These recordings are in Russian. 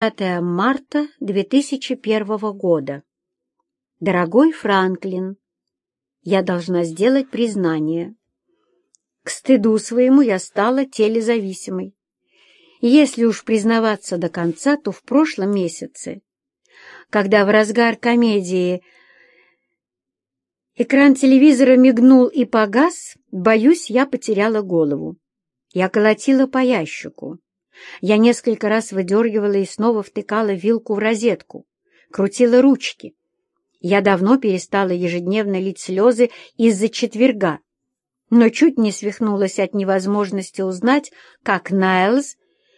5 марта 2001 года. Дорогой Франклин, я должна сделать признание. К стыду своему я стала телезависимой. Если уж признаваться до конца, то в прошлом месяце, когда в разгар комедии экран телевизора мигнул и погас, боюсь, я потеряла голову. Я колотила по ящику. Я несколько раз выдергивала и снова втыкала вилку в розетку, крутила ручки. Я давно перестала ежедневно лить слезы из-за четверга, но чуть не свихнулась от невозможности узнать, как Найлз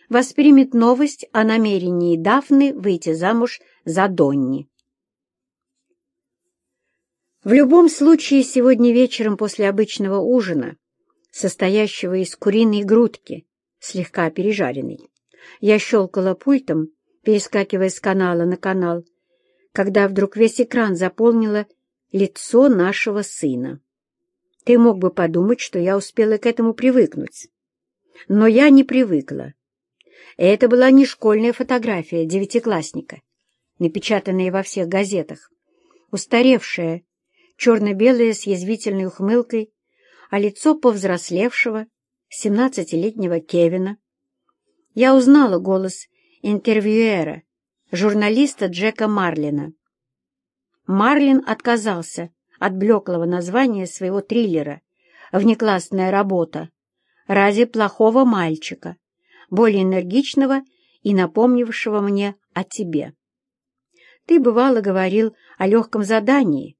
воспримет новость о намерении Дафны выйти замуж за Донни. В любом случае, сегодня вечером после обычного ужина, состоящего из куриной грудки, слегка пережаренный. Я щелкала пультом, перескакивая с канала на канал, когда вдруг весь экран заполнило лицо нашего сына. Ты мог бы подумать, что я успела к этому привыкнуть. Но я не привыкла. Это была не школьная фотография девятиклассника, напечатанная во всех газетах, устаревшая, черно-белая с язвительной ухмылкой, а лицо повзрослевшего, семнадцатилетнего Кевина. Я узнала голос интервьюера, журналиста Джека Марлина. Марлин отказался от блеклого названия своего триллера «Внеклассная работа» ради плохого мальчика, более энергичного и напомнившего мне о тебе. Ты, бывало, говорил о легком задании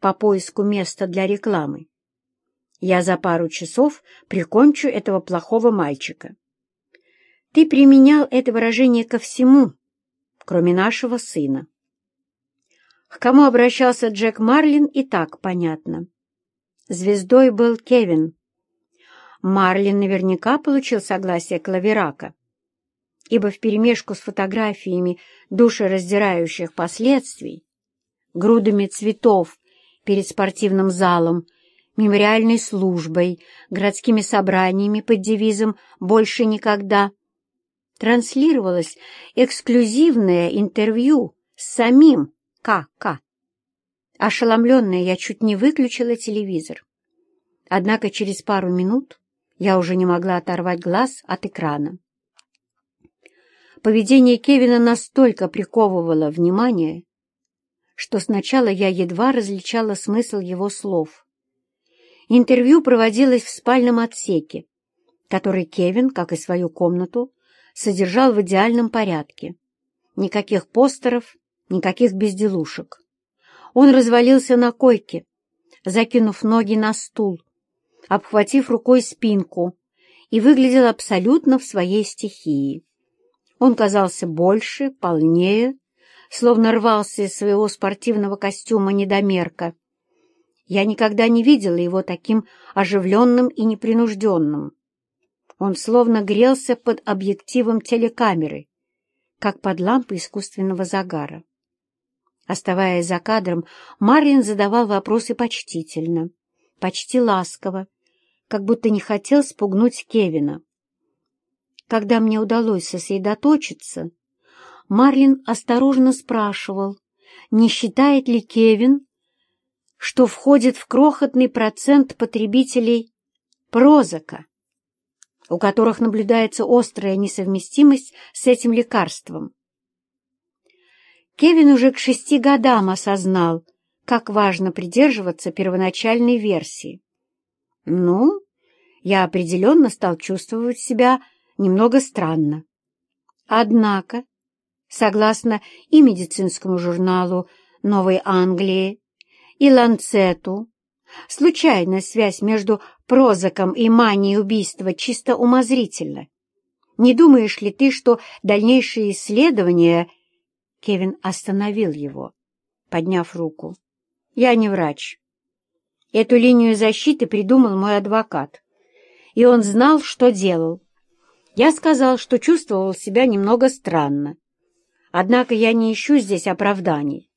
по поиску места для рекламы. Я за пару часов прикончу этого плохого мальчика. Ты применял это выражение ко всему, кроме нашего сына. К кому обращался Джек Марлин, и так понятно. Звездой был Кевин. Марлин наверняка получил согласие Клаверака, ибо вперемешку с фотографиями душераздирающих последствий, грудами цветов перед спортивным залом мемориальной службой, городскими собраниями под девизом «Больше никогда» транслировалось эксклюзивное интервью с самим К.К. Ошеломленная, я чуть не выключила телевизор. Однако через пару минут я уже не могла оторвать глаз от экрана. Поведение Кевина настолько приковывало внимание, что сначала я едва различала смысл его слов. Интервью проводилось в спальном отсеке, который Кевин, как и свою комнату, содержал в идеальном порядке. Никаких постеров, никаких безделушек. Он развалился на койке, закинув ноги на стул, обхватив рукой спинку, и выглядел абсолютно в своей стихии. Он казался больше, полнее, словно рвался из своего спортивного костюма недомерка, я никогда не видела его таким оживленным и непринужденным. Он словно грелся под объективом телекамеры, как под лампой искусственного загара. Оставаясь за кадром, Марлин задавал вопросы почтительно, почти ласково, как будто не хотел спугнуть Кевина. Когда мне удалось сосредоточиться, Марлин осторожно спрашивал, не считает ли Кевин, что входит в крохотный процент потребителей прозака, у которых наблюдается острая несовместимость с этим лекарством. Кевин уже к шести годам осознал, как важно придерживаться первоначальной версии. Ну, я определенно стал чувствовать себя немного странно. Однако, согласно и медицинскому журналу Новой Англии, и Ланцету. Случайная связь между прозаком и манией убийства чисто умозрительна. Не думаешь ли ты, что дальнейшие исследования... Кевин остановил его, подняв руку. Я не врач. Эту линию защиты придумал мой адвокат. И он знал, что делал. Я сказал, что чувствовал себя немного странно. Однако я не ищу здесь оправданий.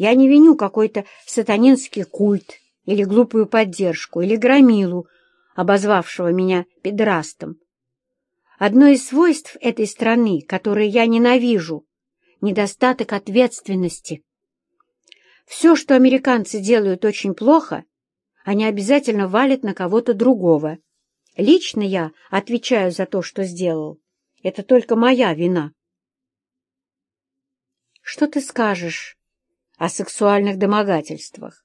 Я не виню какой-то сатанинский культ или глупую поддержку, или громилу, обозвавшего меня педрастом. Одно из свойств этой страны, которое я ненавижу — недостаток ответственности. Все, что американцы делают очень плохо, они обязательно валят на кого-то другого. Лично я отвечаю за то, что сделал. Это только моя вина. Что ты скажешь о сексуальных домогательствах?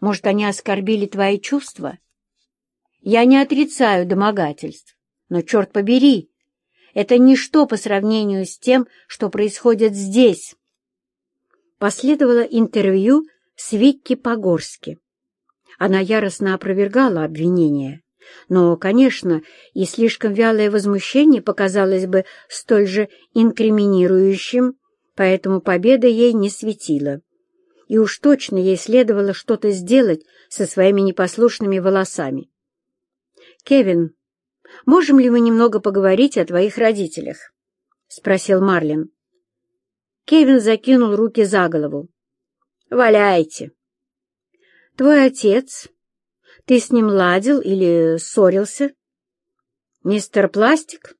Может, они оскорбили твои чувства? Я не отрицаю домогательств, но, черт побери, это ничто по сравнению с тем, что происходит здесь. Последовало интервью с Викки Погорски. Она яростно опровергала обвинения, но, конечно, и слишком вялое возмущение показалось бы столь же инкриминирующим, поэтому победа ей не светила. И уж точно ей следовало что-то сделать со своими непослушными волосами. «Кевин, можем ли мы немного поговорить о твоих родителях?» — спросил Марлин. Кевин закинул руки за голову. «Валяйте!» «Твой отец? Ты с ним ладил или ссорился?» «Мистер Пластик?»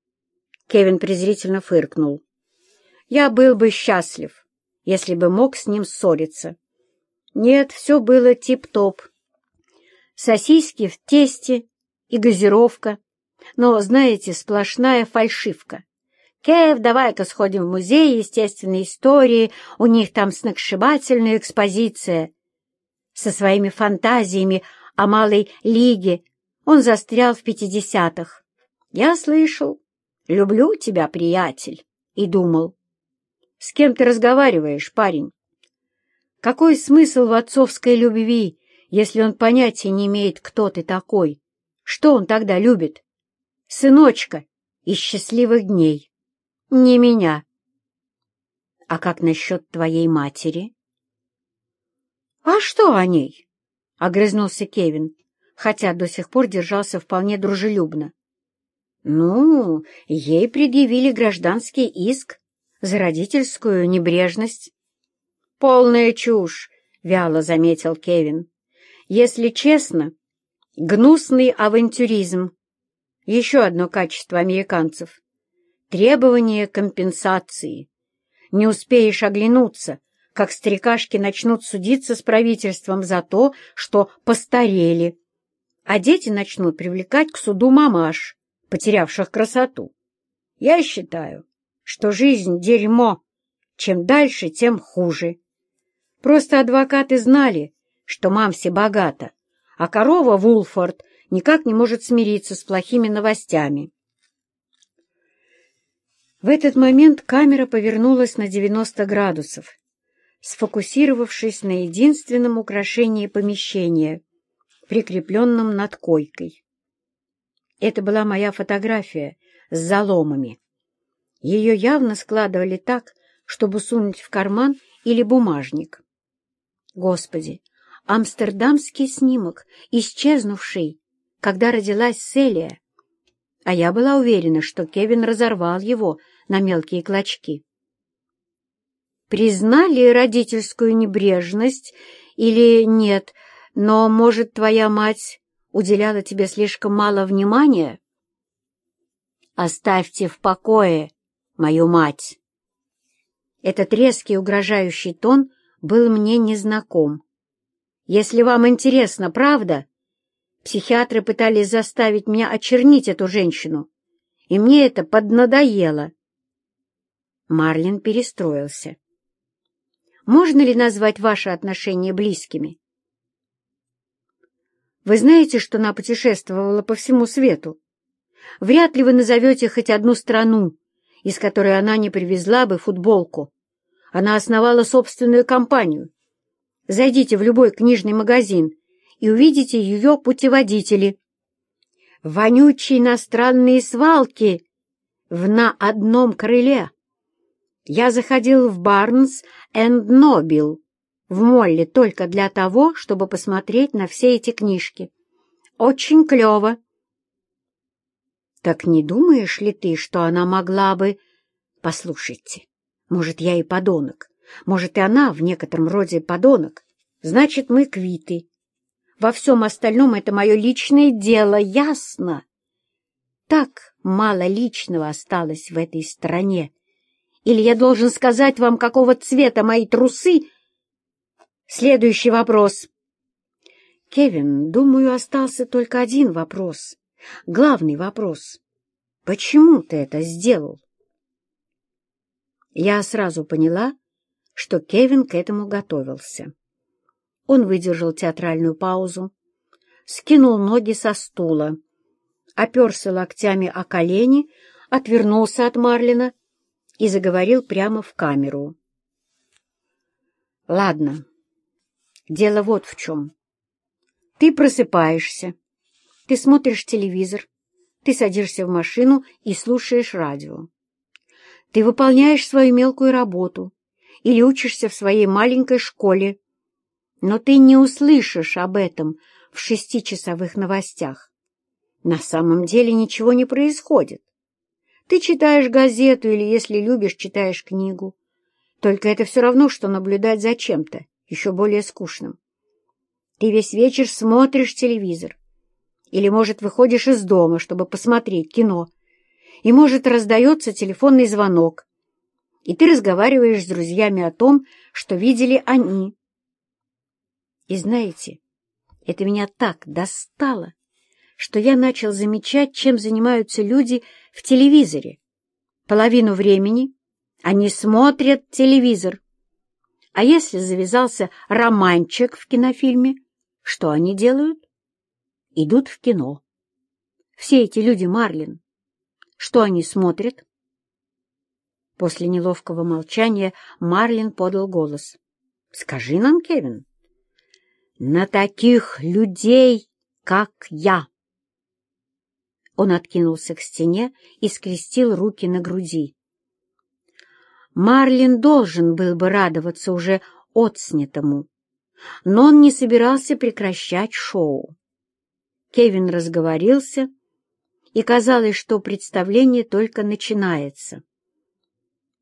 Кевин презрительно фыркнул. «Я был бы счастлив, если бы мог с ним ссориться. Нет, все было тип-топ. Сосиски в тесте и газировка, но, знаете, сплошная фальшивка. Кев, давай-ка сходим в музей естественной истории, у них там сногсшибательная экспозиция. Со своими фантазиями о малой лиге он застрял в пятидесятых. Я слышал, люблю тебя, приятель, и думал, с кем ты разговариваешь, парень? Какой смысл в отцовской любви, если он понятия не имеет, кто ты такой? Что он тогда любит? Сыночка из счастливых дней. Не меня. А как насчет твоей матери? А что о ней? — огрызнулся Кевин, хотя до сих пор держался вполне дружелюбно. Ну, ей предъявили гражданский иск за родительскую небрежность. «Полная чушь», — вяло заметил Кевин. «Если честно, гнусный авантюризм. Еще одно качество американцев. Требование компенсации. Не успеешь оглянуться, как старикашки начнут судиться с правительством за то, что постарели, а дети начнут привлекать к суду мамаш, потерявших красоту. Я считаю, что жизнь — дерьмо. Чем дальше, тем хуже. Просто адвокаты знали, что Мамси богата, а корова Вулфорд никак не может смириться с плохими новостями. В этот момент камера повернулась на 90 градусов, сфокусировавшись на единственном украшении помещения, прикрепленном над койкой. Это была моя фотография с заломами. Ее явно складывали так, чтобы сунуть в карман или бумажник. Господи, амстердамский снимок, исчезнувший, когда родилась Селия. А я была уверена, что Кевин разорвал его на мелкие клочки. Признали родительскую небрежность или нет, но, может, твоя мать уделяла тебе слишком мало внимания? Оставьте в покое мою мать. Этот резкий угрожающий тон был мне незнаком. Если вам интересно, правда, психиатры пытались заставить меня очернить эту женщину, и мне это поднадоело. Марлин перестроился. Можно ли назвать ваши отношения близкими? Вы знаете, что она путешествовала по всему свету. Вряд ли вы назовете хоть одну страну, из которой она не привезла бы футболку. Она основала собственную компанию. Зайдите в любой книжный магазин и увидите ее путеводители. Вонючие иностранные свалки в на одном крыле. Я заходил в Барнс энд Нобил в Молле только для того, чтобы посмотреть на все эти книжки. Очень клево. Так не думаешь ли ты, что она могла бы... Послушайте, может, я и подонок. Может, и она в некотором роде подонок. Значит, мы квиты. Во всем остальном это мое личное дело, ясно? Так мало личного осталось в этой стране? Или я должен сказать вам, какого цвета мои трусы? Следующий вопрос. Кевин, думаю, остался только один вопрос. Главный вопрос. Почему ты это сделал? Я сразу поняла, что Кевин к этому готовился. Он выдержал театральную паузу, скинул ноги со стула, оперся локтями о колени, отвернулся от Марлина и заговорил прямо в камеру. «Ладно, дело вот в чем. Ты просыпаешься, ты смотришь телевизор, ты садишься в машину и слушаешь радио. Ты выполняешь свою мелкую работу или учишься в своей маленькой школе, но ты не услышишь об этом в шестичасовых новостях. На самом деле ничего не происходит. Ты читаешь газету или, если любишь, читаешь книгу. Только это все равно, что наблюдать за чем-то, еще более скучным. Ты весь вечер смотришь телевизор. Или, может, выходишь из дома, чтобы посмотреть кино. И, может, раздается телефонный звонок. И ты разговариваешь с друзьями о том, что видели они. И знаете, это меня так достало, что я начал замечать, чем занимаются люди в телевизоре. Половину времени они смотрят телевизор. А если завязался романчик в кинофильме, что они делают? Идут в кино. Все эти люди, Марлин, что они смотрят? После неловкого молчания Марлин подал голос. — Скажи нам, Кевин. — На таких людей, как я. Он откинулся к стене и скрестил руки на груди. Марлин должен был бы радоваться уже отснятому, но он не собирался прекращать шоу. Кевин разговорился, и казалось, что представление только начинается.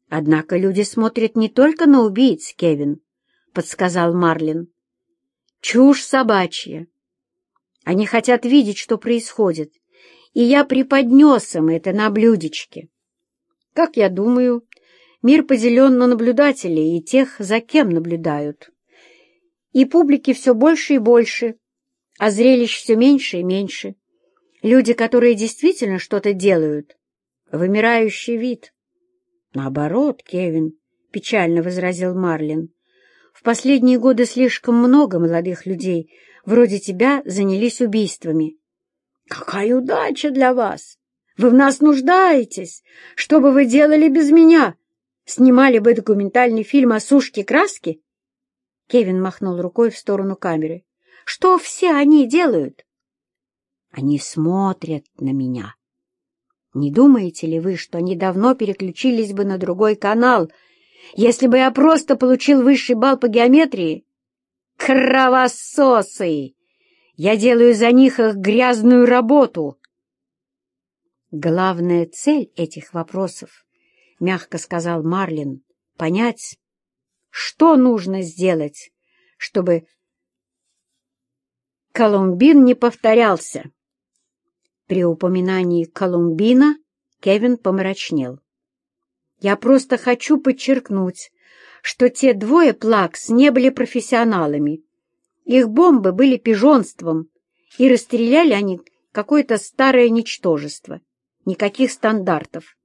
«Однако люди смотрят не только на убийц, Кевин», — подсказал Марлин. «Чушь собачья. Они хотят видеть, что происходит, и я преподнес им это на блюдечке. Как я думаю, мир поделен на наблюдателей и тех, за кем наблюдают. И публики все больше и больше, а зрелищ все меньше и меньше. Люди, которые действительно что-то делают, вымирающий вид. Наоборот, Кевин, — печально возразил Марлин, — в последние годы слишком много молодых людей, вроде тебя, занялись убийствами. Какая удача для вас! Вы в нас нуждаетесь! Что бы вы делали без меня? Снимали бы документальный фильм о сушке краски? Кевин махнул рукой в сторону камеры. Что все они делают? Они смотрят на меня. Не думаете ли вы, что они давно переключились бы на другой канал, если бы я просто получил высший балл по геометрии? Кровососы! Я делаю за них их грязную работу. Главная цель этих вопросов, — мягко сказал Марлин, — понять, что нужно сделать, чтобы Колумбин не повторялся. При упоминании Колумбина Кевин помрачнел. «Я просто хочу подчеркнуть, что те двое плакс не были профессионалами, их бомбы были пижонством, и расстреляли они какое-то старое ничтожество. Никаких стандартов.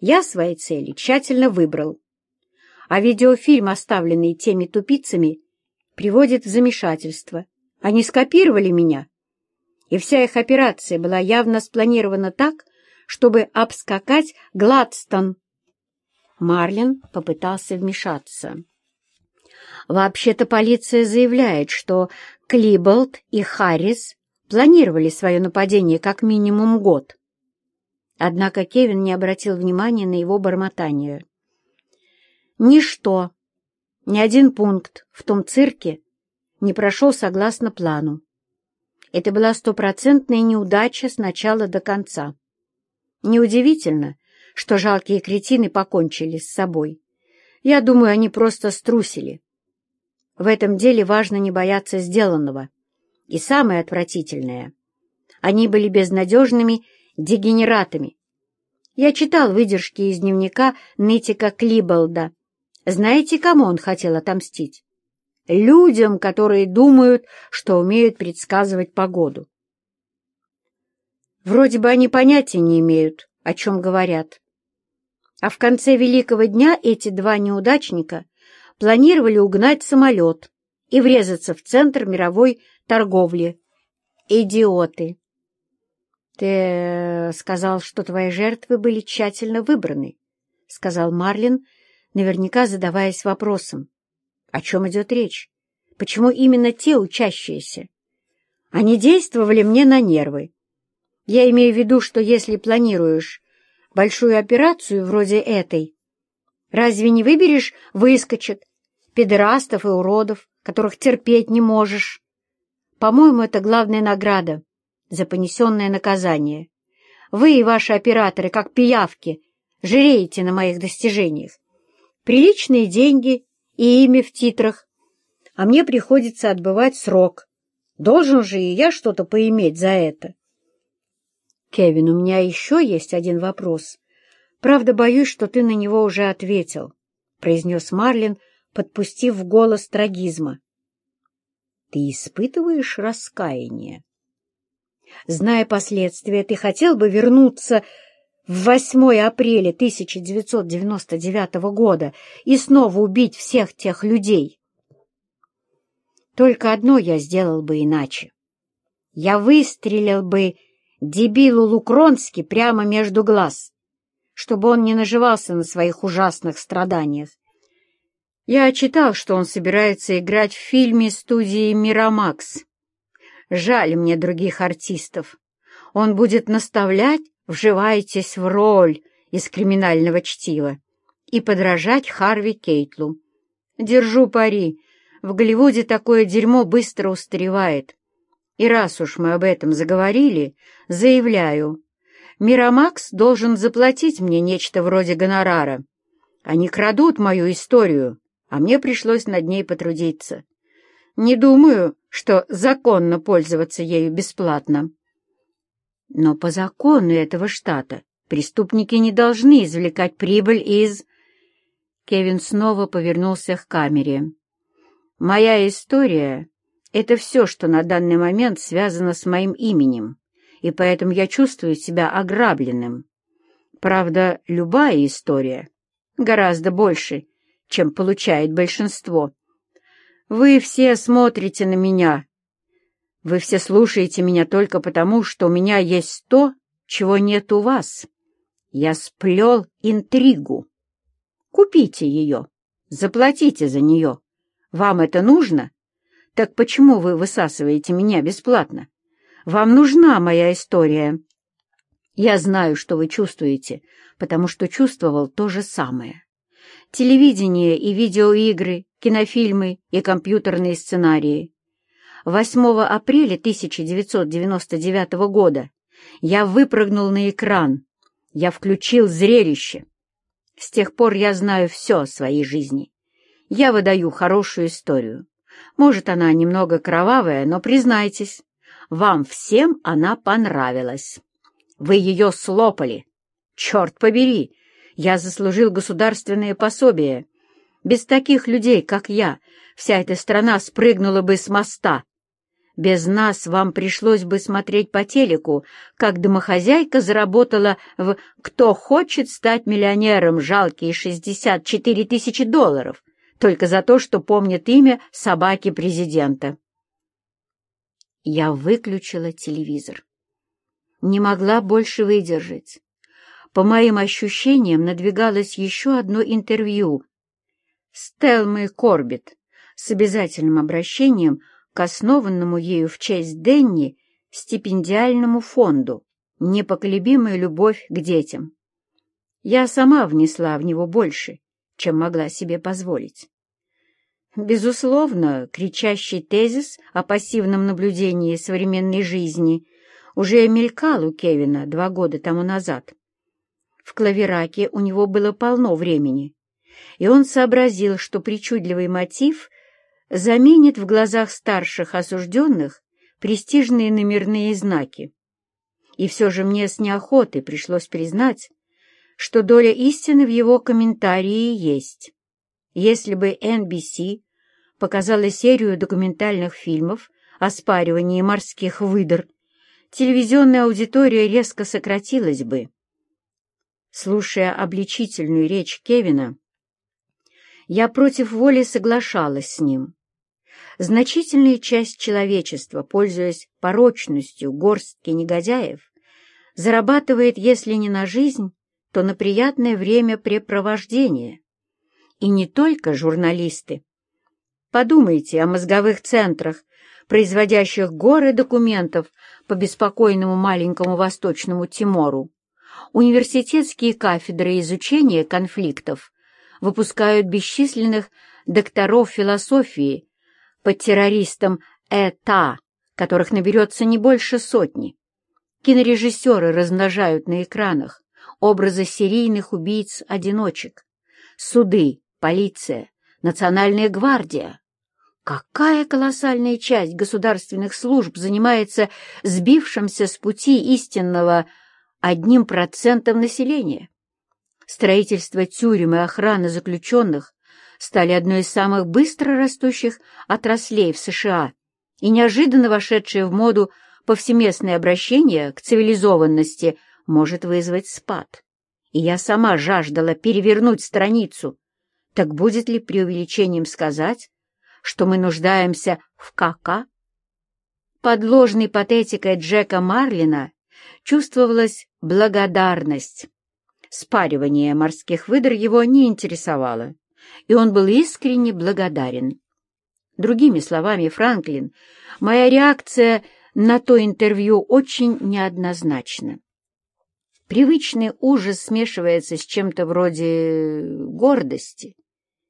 Я свои цели тщательно выбрал. А видеофильм, оставленный теми тупицами, приводит в замешательство. Они скопировали меня. И вся их операция была явно спланирована так, чтобы обскакать Гладстон. Марлин попытался вмешаться. Вообще-то полиция заявляет, что Клиболт и Харрис планировали свое нападение как минимум год. Однако Кевин не обратил внимания на его бормотание. Ничто, ни один пункт в том цирке не прошел согласно плану. Это была стопроцентная неудача с начала до конца. Неудивительно, что жалкие кретины покончили с собой. Я думаю, они просто струсили. В этом деле важно не бояться сделанного. И самое отвратительное — они были безнадежными дегенератами, Я читал выдержки из дневника Нытика Клиболда. Знаете, кому он хотел отомстить? Людям, которые думают, что умеют предсказывать погоду. Вроде бы они понятия не имеют, о чем говорят. А в конце Великого дня эти два неудачника планировали угнать самолет и врезаться в центр мировой торговли. Идиоты! Ты э, сказал, что твои жертвы были тщательно выбраны, — сказал Марлин, наверняка задаваясь вопросом. О чем идет речь? Почему именно те учащиеся? Они действовали мне на нервы. Я имею в виду, что если планируешь большую операцию вроде этой, разве не выберешь выскочек, педерастов и уродов, которых терпеть не можешь? По-моему, это главная награда за понесенное наказание. Вы и ваши операторы, как пиявки, жиреете на моих достижениях. Приличные деньги и имя в титрах, а мне приходится отбывать срок. Должен же и я что-то поиметь за это. Кевин, у меня еще есть один вопрос. Правда, боюсь, что ты на него уже ответил, — произнес Марлин, подпустив в голос трагизма. Ты испытываешь раскаяние? Зная последствия, ты хотел бы вернуться в 8 апреля 1999 года и снова убить всех тех людей? Только одно я сделал бы иначе. Я выстрелил бы дебилу Лукронски прямо между глаз, чтобы он не наживался на своих ужасных страданиях. Я читал, что он собирается играть в фильме студии «Мирамакс». Жаль мне других артистов. Он будет наставлять «Вживайтесь в роль» из криминального чтива и подражать Харви Кейтлу. Держу пари, в Голливуде такое дерьмо быстро устаревает. И раз уж мы об этом заговорили, заявляю, Мирамакс должен заплатить мне нечто вроде гонорара. Они крадут мою историю, а мне пришлось над ней потрудиться. Не думаю, что законно пользоваться ею бесплатно. Но по закону этого штата преступники не должны извлекать прибыль из... Кевин снова повернулся к камере. «Моя история это все, что на данный момент связано с моим именем, и поэтому я чувствую себя ограбленным. Правда, любая история гораздо больше, чем получает большинство. Вы все смотрите на меня. Вы все слушаете меня только потому, что у меня есть то, чего нет у вас. Я сплел интригу. Купите ее, заплатите за нее. Вам это нужно? Так почему вы высасываете меня бесплатно? Вам нужна моя история. Я знаю, что вы чувствуете, потому что чувствовал то же самое. Телевидение и видеоигры, кинофильмы и компьютерные сценарии. 8 апреля 1999 года я выпрыгнул на экран. Я включил зрелище. С тех пор я знаю все о своей жизни. Я выдаю хорошую историю. Может, она немного кровавая, но признайтесь, вам всем она понравилась. Вы ее слопали. Черт побери, я заслужил государственное пособие. Без таких людей, как я, вся эта страна спрыгнула бы с моста. Без нас вам пришлось бы смотреть по телеку, как домохозяйка заработала в «Кто хочет стать миллионером» жалкие 64 тысячи долларов, только за то, что помнит имя собаки президента. Я выключила телевизор. Не могла больше выдержать. По моим ощущениям, надвигалось еще одно интервью с Телмой Корбит с обязательным обращением к основанному ею в честь Денни стипендиальному фонду «Непоколебимая любовь к детям». Я сама внесла в него больше, чем могла себе позволить. Безусловно, кричащий тезис о пассивном наблюдении современной жизни уже мелькал у Кевина два года тому назад. В клавираке у него было полно времени, и он сообразил, что причудливый мотив заменит в глазах старших осужденных престижные номерные знаки. И все же мне с неохотой пришлось признать, что доля истины в его комментарии есть. Если бы NBC показала серию документальных фильмов о спаривании морских выдр, телевизионная аудитория резко сократилась бы. Слушая обличительную речь Кевина, я против воли соглашалась с ним. Значительная часть человечества, пользуясь порочностью горстки негодяев, зарабатывает, если не на жизнь, то на приятное времяпрепровождение. И не только журналисты. Подумайте о мозговых центрах, производящих горы документов по беспокойному маленькому Восточному Тимору. Университетские кафедры изучения конфликтов выпускают бесчисленных докторов философии под террористам ЭТА, которых наберется не больше сотни. Кинорежиссеры размножают на экранах образы серийных убийц-одиночек. Суды, полиция, национальная гвардия. Какая колоссальная часть государственных служб занимается сбившимся с пути истинного одним процентом населения? Строительство тюрем и охрана заключенных стали одной из самых быстро растущих отраслей в США, и неожиданно вошедшее в моду повсеместное обращение к цивилизованности может вызвать спад. И я сама жаждала перевернуть страницу. Так будет ли преувеличением сказать, что мы нуждаемся в КК? Под ложной патетикой Джека Марлина чувствовалась благодарность. Спаривание морских выдр его не интересовало и он был искренне благодарен. Другими словами, Франклин, моя реакция на то интервью очень неоднозначна. Привычный ужас смешивается с чем-то вроде гордости.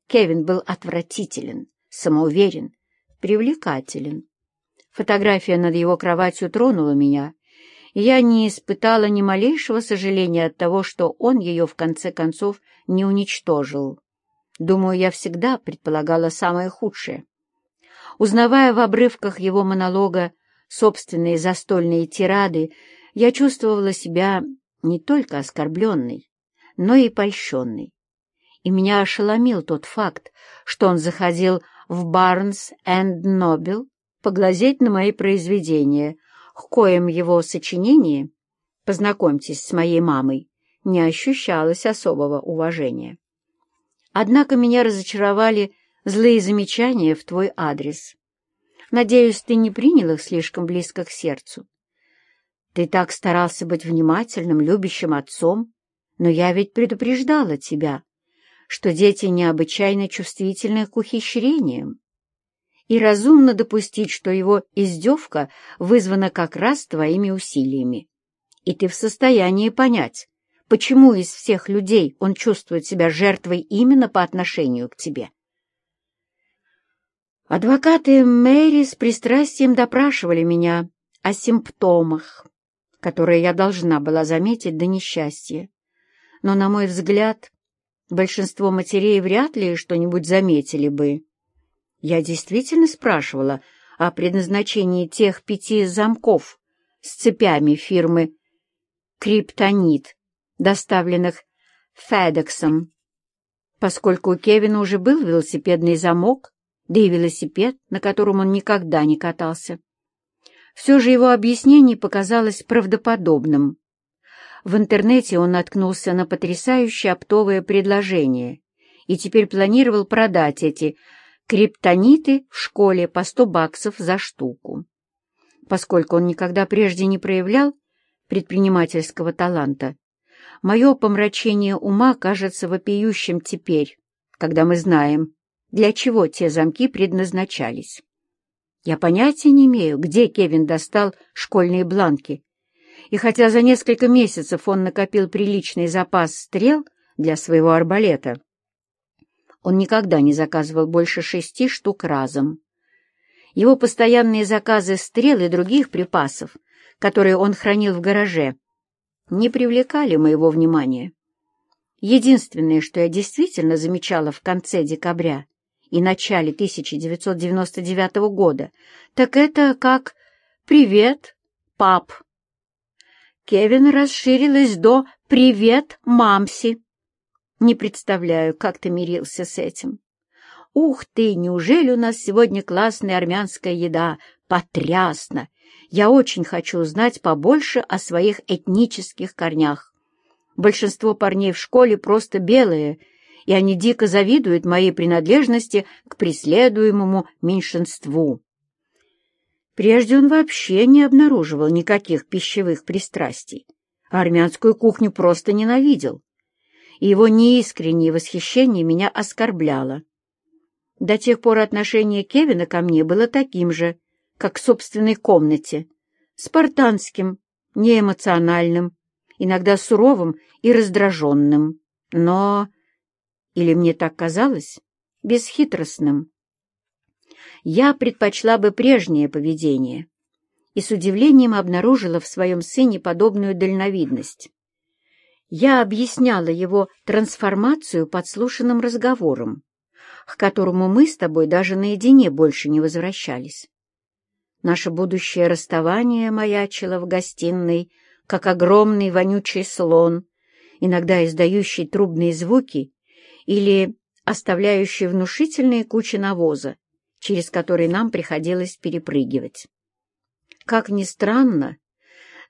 Кевин был отвратителен, самоуверен, привлекателен. Фотография над его кроватью тронула меня, и я не испытала ни малейшего сожаления от того, что он ее, в конце концов, не уничтожил. Думаю, я всегда предполагала самое худшее. Узнавая в обрывках его монолога собственные застольные тирады, я чувствовала себя не только оскорбленной, но и польщенной. И меня ошеломил тот факт, что он заходил в Барнс энд Нобел поглазеть на мои произведения, к коим его сочинение, познакомьтесь с моей мамой, не ощущалось особого уважения. Однако меня разочаровали злые замечания в твой адрес. Надеюсь, ты не принял их слишком близко к сердцу. Ты так старался быть внимательным, любящим отцом, но я ведь предупреждала тебя, что дети необычайно чувствительны к ухищрениям, и разумно допустить, что его издевка вызвана как раз твоими усилиями. И ты в состоянии понять, Почему из всех людей он чувствует себя жертвой именно по отношению к тебе? Адвокаты Мэри с пристрастием допрашивали меня о симптомах, которые я должна была заметить до несчастья. Но, на мой взгляд, большинство матерей вряд ли что-нибудь заметили бы. Я действительно спрашивала о предназначении тех пяти замков с цепями фирмы «Криптонит», доставленных Федексом, поскольку у Кевина уже был велосипедный замок, да и велосипед, на котором он никогда не катался. Все же его объяснение показалось правдоподобным. В интернете он наткнулся на потрясающее оптовое предложение и теперь планировал продать эти криптониты в школе по сто баксов за штуку. Поскольку он никогда прежде не проявлял предпринимательского таланта, Мое помрачение ума кажется вопиющим теперь, когда мы знаем, для чего те замки предназначались. Я понятия не имею, где Кевин достал школьные бланки, и хотя за несколько месяцев он накопил приличный запас стрел для своего арбалета, он никогда не заказывал больше шести штук разом. Его постоянные заказы стрел и других припасов, которые он хранил в гараже, не привлекали моего внимания. Единственное, что я действительно замечала в конце декабря и начале 1999 года, так это как «Привет, пап». Кевин расширилась до «Привет, мамси!» Не представляю, как ты мирился с этим. «Ух ты, неужели у нас сегодня классная армянская еда? Потрясно! Я очень хочу узнать побольше о своих этнических корнях. Большинство парней в школе просто белые, и они дико завидуют моей принадлежности к преследуемому меньшинству». Прежде он вообще не обнаруживал никаких пищевых пристрастий, а армянскую кухню просто ненавидел. И его неискреннее восхищение меня оскорбляло. До тех пор отношение Кевина ко мне было таким же, как к собственной комнате, спартанским, неэмоциональным, иногда суровым и раздраженным, но, или мне так казалось, бесхитростным. Я предпочла бы прежнее поведение и с удивлением обнаружила в своем сыне подобную дальновидность. Я объясняла его трансформацию подслушанным разговором к которому мы с тобой даже наедине больше не возвращались. Наше будущее расставание маячило в гостиной, как огромный вонючий слон, иногда издающий трубные звуки или оставляющий внушительные кучи навоза, через которые нам приходилось перепрыгивать. Как ни странно,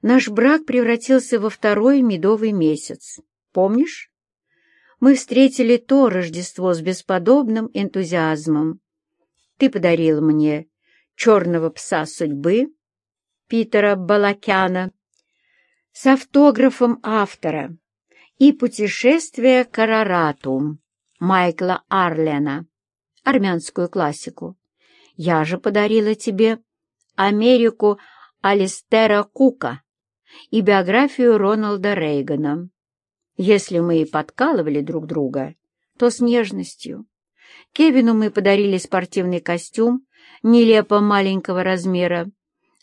наш брак превратился во второй медовый месяц. Помнишь? мы встретили то Рождество с бесподобным энтузиазмом. Ты подарил мне черного пса судьбы Питера Балакяна с автографом автора и путешествие к Арарату Майкла Арлена, армянскую классику. Я же подарила тебе Америку Алистера Кука и биографию Роналда Рейгана. Если мы и подкалывали друг друга, то с нежностью. Кевину мы подарили спортивный костюм нелепо маленького размера,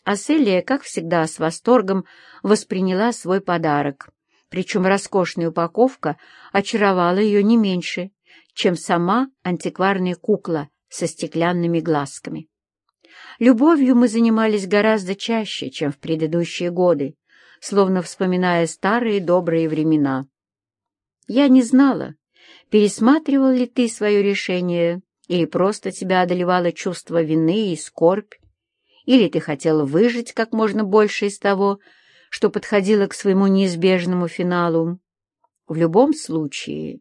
а Селия, как всегда, с восторгом восприняла свой подарок. Причем роскошная упаковка очаровала ее не меньше, чем сама антикварная кукла со стеклянными глазками. Любовью мы занимались гораздо чаще, чем в предыдущие годы, словно вспоминая старые добрые времена. Я не знала, пересматривал ли ты свое решение, или просто тебя одолевало чувство вины и скорбь, или ты хотела выжить как можно больше из того, что подходило к своему неизбежному финалу. В любом случае,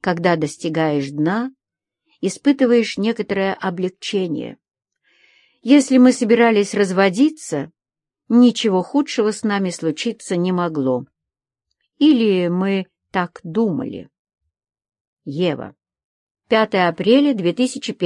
когда достигаешь дна, испытываешь некоторое облегчение. Если мы собирались разводиться, ничего худшего с нами случиться не могло. Или мы так думали. Ева. 5 апреля 2001